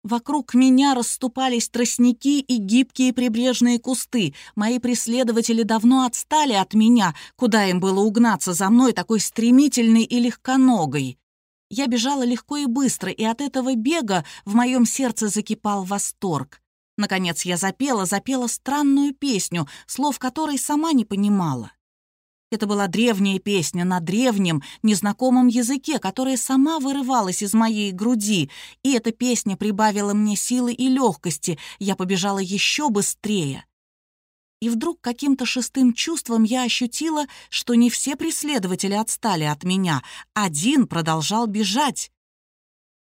Вокруг меня расступались тростники и гибкие прибрежные кусты. Мои преследователи давно отстали от меня, куда им было угнаться за мной такой стремительной и легконогой. Я бежала легко и быстро, и от этого бега в моем сердце закипал восторг. Наконец я запела, запела странную песню, слов которой сама не понимала. Это была древняя песня на древнем, незнакомом языке, которая сама вырывалась из моей груди, и эта песня прибавила мне силы и легкости, я побежала еще быстрее. И вдруг каким-то шестым чувством я ощутила, что не все преследователи отстали от меня, один продолжал бежать.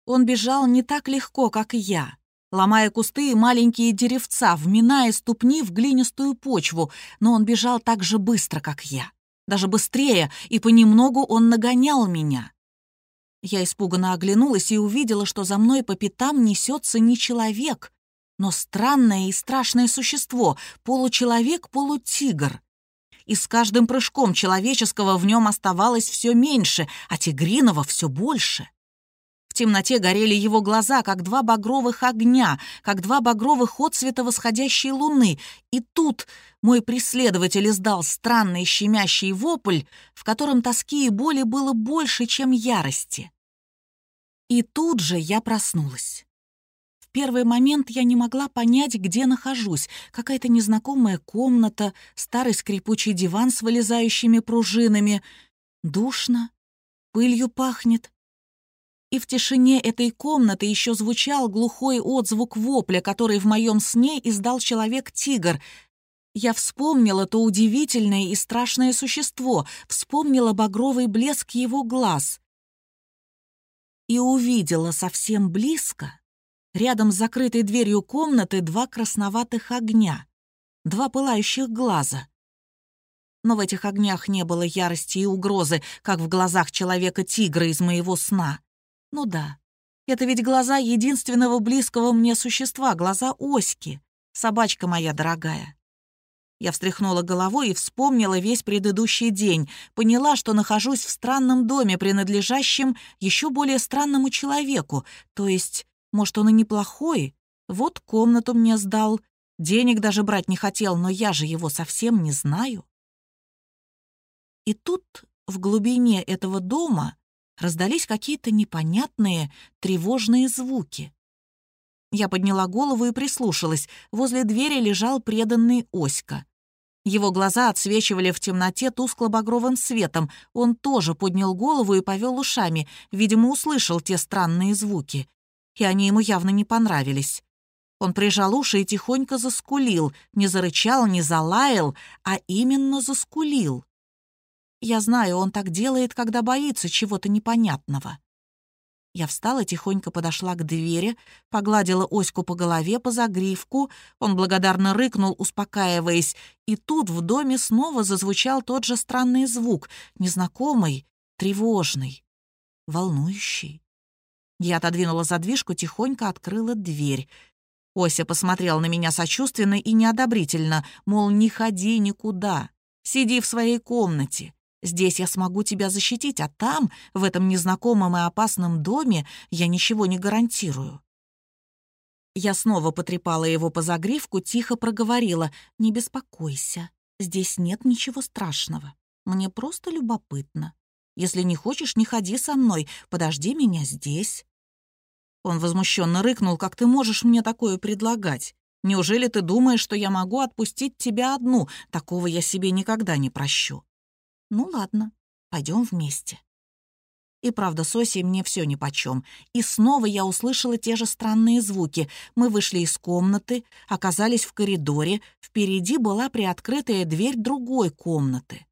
Он бежал не так легко, как и я. Ломая кусты и маленькие деревца, вминая ступни в глинистую почву, но он бежал так же быстро, как я даже быстрее, и понемногу он нагонял меня. Я испуганно оглянулась и увидела, что за мной по пятам несется не человек, но странное и страшное существо, получеловек, полутигр. И с каждым прыжком человеческого в нем оставалось все меньше, а тигриного все больше. Темноте горели его глаза, как два багровых огня, как два багровых отцвета восходящей луны. И тут мой преследователь издал странный щемящий вопль, в котором тоски и боли было больше, чем ярости. И тут же я проснулась. В первый момент я не могла понять, где нахожусь. Какая-то незнакомая комната, старый скрипучий диван с вылезающими пружинами. Душно, пылью пахнет и в тишине этой комнаты еще звучал глухой отзвук вопля, который в моем сне издал человек-тигр. Я вспомнила то удивительное и страшное существо, вспомнила багровый блеск его глаз. И увидела совсем близко, рядом с закрытой дверью комнаты, два красноватых огня, два пылающих глаза — но в этих огнях не было ярости и угрозы, как в глазах человека-тигра из моего сна. Ну да, это ведь глаза единственного близкого мне существа, глаза Оськи, собачка моя дорогая. Я встряхнула головой и вспомнила весь предыдущий день, поняла, что нахожусь в странном доме, принадлежащем еще более странному человеку, то есть, может, он и неплохой, вот комнату мне сдал, денег даже брать не хотел, но я же его совсем не знаю. И тут, в глубине этого дома, раздались какие-то непонятные, тревожные звуки. Я подняла голову и прислушалась. Возле двери лежал преданный Оська. Его глаза отсвечивали в темноте тускло-багровым светом. Он тоже поднял голову и повел ушами, видимо, услышал те странные звуки. И они ему явно не понравились. Он прижал уши и тихонько заскулил, не зарычал, не залаял, а именно заскулил. Я знаю, он так делает, когда боится чего-то непонятного. Я встала, тихонько подошла к двери, погладила Оську по голове, по загривку. Он благодарно рыкнул, успокаиваясь. И тут в доме снова зазвучал тот же странный звук, незнакомый, тревожный, волнующий. Я отодвинула задвижку, тихонько открыла дверь. Ося посмотрел на меня сочувственно и неодобрительно, мол, не ходи никуда, сиди в своей комнате. Здесь я смогу тебя защитить, а там, в этом незнакомом и опасном доме, я ничего не гарантирую». Я снова потрепала его по загривку, тихо проговорила. «Не беспокойся, здесь нет ничего страшного. Мне просто любопытно. Если не хочешь, не ходи со мной, подожди меня здесь». Он возмущенно рыкнул, «Как ты можешь мне такое предлагать? Неужели ты думаешь, что я могу отпустить тебя одну? Такого я себе никогда не прощу». «Ну ладно, пойдем вместе». И правда, с Осей мне все нипочем. И снова я услышала те же странные звуки. Мы вышли из комнаты, оказались в коридоре. Впереди была приоткрытая дверь другой комнаты.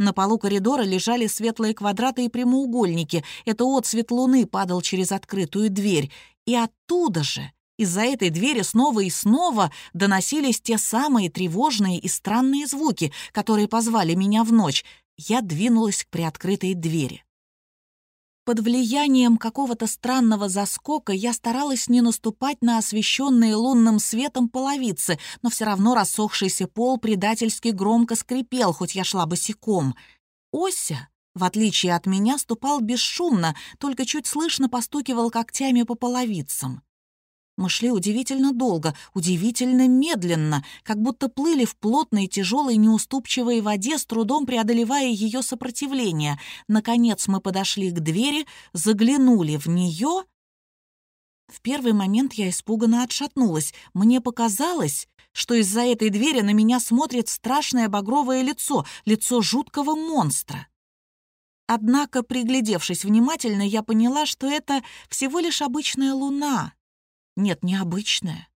На полу коридора лежали светлые квадраты и прямоугольники. Это отсвет луны падал через открытую дверь. И оттуда же, из-за этой двери снова и снова доносились те самые тревожные и странные звуки, которые позвали меня в ночь я двинулась к приоткрытой двери. Под влиянием какого-то странного заскока я старалась не наступать на освещенные лунным светом половицы, но все равно рассохшийся пол предательски громко скрипел, хоть я шла босиком. Ося, в отличие от меня, ступал бесшумно, только чуть слышно постукивал когтями по половицам. Мы шли удивительно долго, удивительно медленно, как будто плыли в плотной, тяжелой, неуступчивой воде, с трудом преодолевая ее сопротивление. Наконец мы подошли к двери, заглянули в нее. В первый момент я испуганно отшатнулась. Мне показалось, что из-за этой двери на меня смотрит страшное багровое лицо, лицо жуткого монстра. Однако, приглядевшись внимательно, я поняла, что это всего лишь обычная луна, нет, необычная.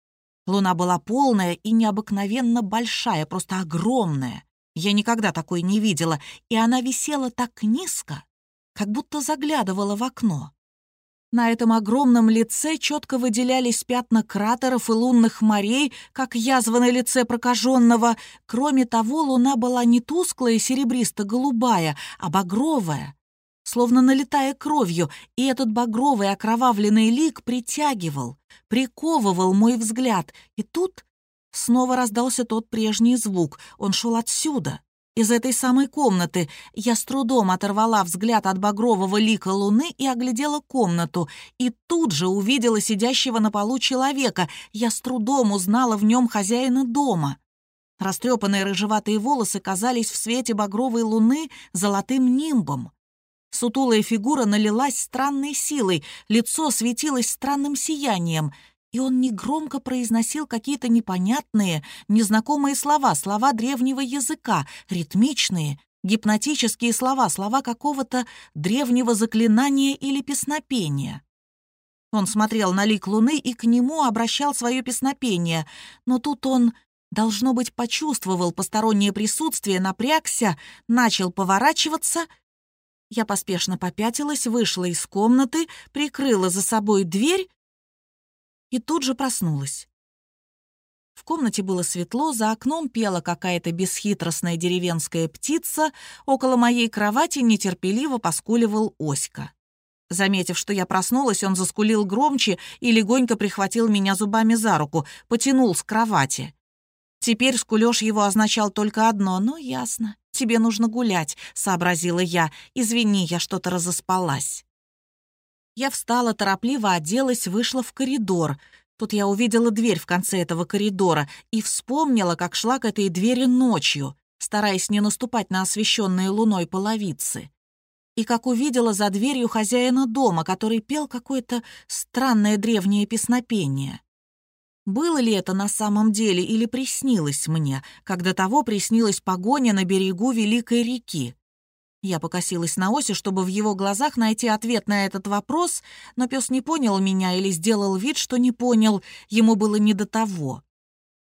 Луна была полная и необыкновенно большая, просто огромная. Я никогда такой не видела, и она висела так низко, как будто заглядывала в окно. На этом огромном лице четко выделялись пятна кратеров и лунных морей, как язва на лице прокаженного. Кроме того, луна была не тусклая серебристо-голубая, а багровая, словно налетая кровью, и этот багровый окровавленный лик притягивал, приковывал мой взгляд. И тут снова раздался тот прежний звук. Он шел отсюда, из этой самой комнаты. Я с трудом оторвала взгляд от багрового лика луны и оглядела комнату. И тут же увидела сидящего на полу человека. Я с трудом узнала в нем хозяина дома. Растрепанные рыжеватые волосы казались в свете багровой луны золотым нимбом. Сутулая фигура налилась странной силой, лицо светилось странным сиянием, и он негромко произносил какие-то непонятные, незнакомые слова, слова древнего языка, ритмичные, гипнотические слова, слова какого-то древнего заклинания или песнопения. Он смотрел на лик луны и к нему обращал свое песнопение, но тут он, должно быть, почувствовал постороннее присутствие, напрягся, начал поворачиваться — я поспешно попятилась, вышла из комнаты, прикрыла за собой дверь и тут же проснулась. В комнате было светло, за окном пела какая-то бесхитростная деревенская птица, около моей кровати нетерпеливо поскуливал Оська. Заметив, что я проснулась, он заскулил громче и легонько прихватил меня зубами за руку, потянул с кровати. Теперь скулёж его означал только одно, но ясно. «Тебе нужно гулять», — сообразила я. «Извини, я что-то разоспалась». Я встала, торопливо оделась, вышла в коридор. Тут я увидела дверь в конце этого коридора и вспомнила, как шла к этой двери ночью, стараясь не наступать на освещенные луной половицы. и как увидела за дверью хозяина дома, который пел какое-то странное древнее песнопение. Было ли это на самом деле или приснилось мне, когда того приснилась погоня на берегу Великой реки? Я покосилась на Оси, чтобы в его глазах найти ответ на этот вопрос, но пес не понял меня или сделал вид, что не понял, ему было не до того.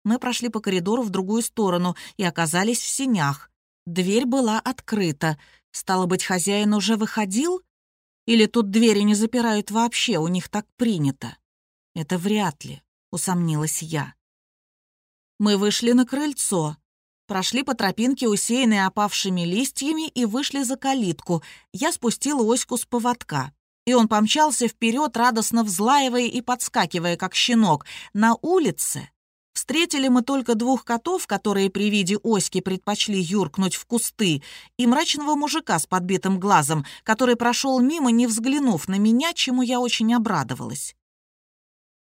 Мы прошли по коридору в другую сторону и оказались в синях. Дверь была открыта. Стало быть, хозяин уже выходил? Или тут двери не запирают вообще, у них так принято? Это вряд ли усомнилась я. Мы вышли на крыльцо, прошли по тропинке, усеянной опавшими листьями, и вышли за калитку. Я спустила оську с поводка. И он помчался вперед, радостно взлаивая и подскакивая, как щенок. На улице Встретили мы только двух котов, которые при виде оськи предпочли юркнуть в кусты, и мрачного мужика с подбитым глазом, который прошел мимо, не взглянув на меня, чему я очень обрадовалась.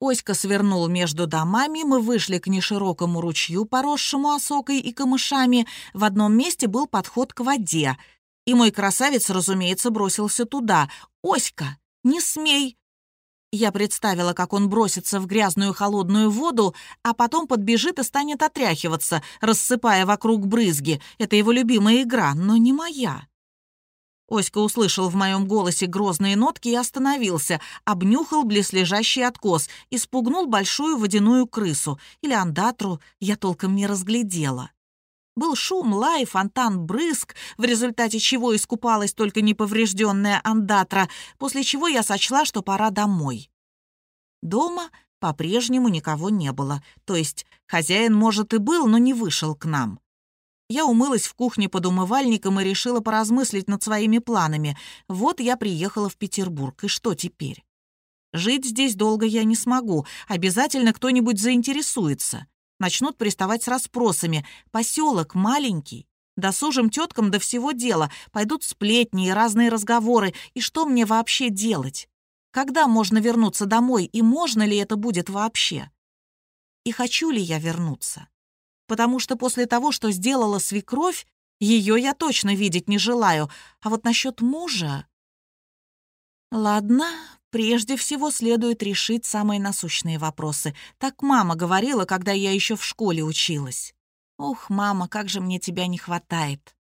Оська свернул между домами, мы вышли к неширокому ручью, поросшему осокой и камышами. В одном месте был подход к воде. И мой красавец, разумеется, бросился туда. «Оська, не смей!» Я представила, как он бросится в грязную холодную воду, а потом подбежит и станет отряхиваться, рассыпая вокруг брызги. Это его любимая игра, но не моя. Оська услышал в моем голосе грозные нотки и остановился, обнюхал близлежащий откос и спугнул большую водяную крысу или андатру, я толком не разглядела. Был шум, лай, фонтан, брызг, в результате чего искупалась только неповрежденная андатра, после чего я сочла, что пора домой. Дома по-прежнему никого не было, то есть хозяин, может, и был, но не вышел к нам. Я умылась в кухне под умывальником и решила поразмыслить над своими планами. Вот я приехала в Петербург, и что теперь? Жить здесь долго я не смогу, обязательно кто-нибудь заинтересуется. Начнут приставать с расспросами. Поселок маленький. Досужим теткам до всего дела. Пойдут сплетни и разные разговоры. И что мне вообще делать? Когда можно вернуться домой, и можно ли это будет вообще? И хочу ли я вернуться? Потому что после того, что сделала свекровь, ее я точно видеть не желаю. А вот насчет мужа... Ладно, прежде всего следует решить самые насущные вопросы. Так мама говорила, когда я еще в школе училась. Ох, мама, как же мне тебя не хватает.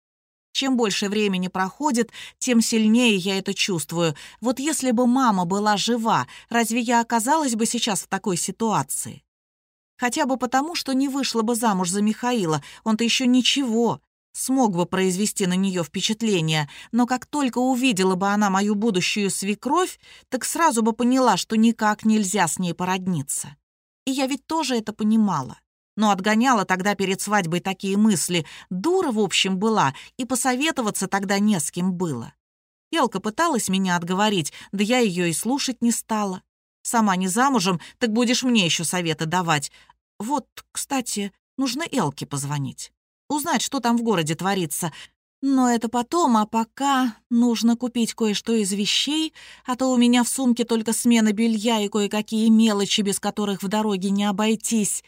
Чем больше времени проходит, тем сильнее я это чувствую. Вот если бы мама была жива, разве я оказалась бы сейчас в такой ситуации? Хотя бы потому, что не вышла бы замуж за Михаила, он-то еще ничего, смог бы произвести на нее впечатление, но как только увидела бы она мою будущую свекровь, так сразу бы поняла, что никак нельзя с ней породниться. И я ведь тоже это понимала. Но отгоняла тогда перед свадьбой такие мысли. Дура, в общем, была, и посоветоваться тогда не с кем было. Елка пыталась меня отговорить, да я ее и слушать не стала. Сама не замужем, так будешь мне еще советы давать. Вот, кстати, нужно Элке позвонить. Узнать, что там в городе творится. Но это потом, а пока нужно купить кое-что из вещей, а то у меня в сумке только смена белья и кое-какие мелочи, без которых в дороге не обойтись.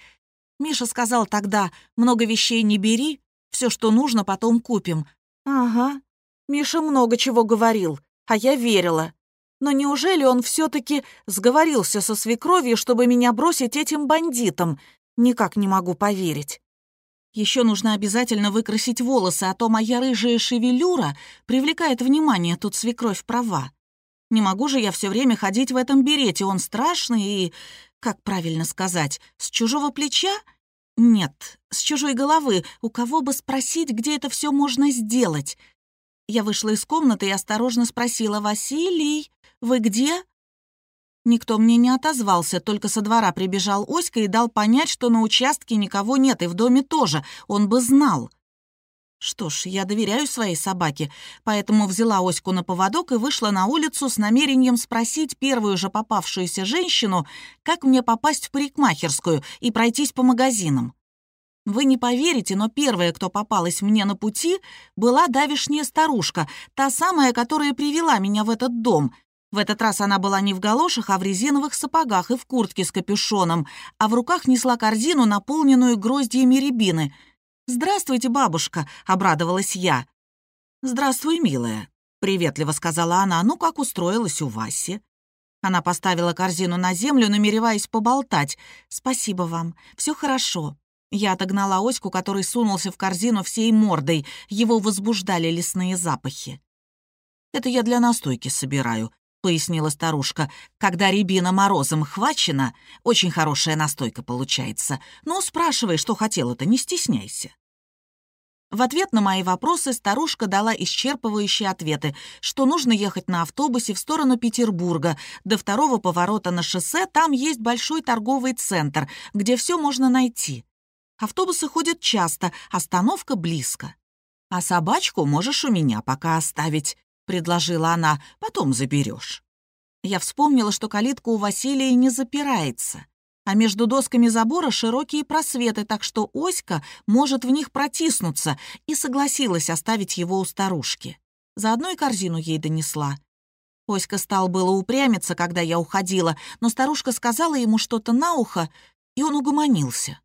Миша сказал тогда, много вещей не бери, все, что нужно, потом купим. Ага, Миша много чего говорил, а я верила. Но неужели он все-таки сговорился со свекровью, чтобы меня бросить этим бандитам? Никак не могу поверить. Еще нужно обязательно выкрасить волосы, а то моя рыжая шевелюра привлекает внимание, тут свекровь права. Не могу же я все время ходить в этом берете, он страшный и, как правильно сказать, с чужого плеча? Нет, с чужой головы. У кого бы спросить, где это все можно сделать? Я вышла из комнаты и осторожно спросила, «Василий, вы где?» Никто мне не отозвался, только со двора прибежал Оська и дал понять, что на участке никого нет, и в доме тоже, он бы знал. Что ж, я доверяю своей собаке, поэтому взяла Оську на поводок и вышла на улицу с намерением спросить первую же попавшуюся женщину, как мне попасть в парикмахерскую и пройтись по магазинам. Вы не поверите, но первая, кто попалась мне на пути, была давишняя старушка, та самая, которая привела меня в этот дом. В этот раз она была не в галошах, а в резиновых сапогах и в куртке с капюшоном, а в руках несла корзину, наполненную гроздьями рябины. «Здравствуйте, бабушка», — обрадовалась я. «Здравствуй, милая. — приветливо сказала она. «Ну, как устроилась у Васи?» Она поставила корзину на землю, намереваясь поболтать. «Спасибо вам. Все хорошо». Я отогнала Оську, который сунулся в корзину всей мордой. Его возбуждали лесные запахи. «Это я для настойки собираю», — пояснила старушка. «Когда рябина морозом хвачена, очень хорошая настойка получается. Ну, спрашивай, что хотела-то, не стесняйся». В ответ на мои вопросы старушка дала исчерпывающие ответы, что нужно ехать на автобусе в сторону Петербурга. До второго поворота на шоссе там есть большой торговый центр, где все можно найти. Автобусы ходят часто, остановка близко. «А собачку можешь у меня пока оставить», — предложила она, — «потом заберешь». Я вспомнила, что калитка у Василия не запирается а между досками забора широкие просветы, так что Оська может в них протиснуться, и согласилась оставить его у старушки. Заодно и корзину ей донесла. Оська стал было упрямиться, когда я уходила, но старушка сказала ему что-то на ухо, и он угомонился.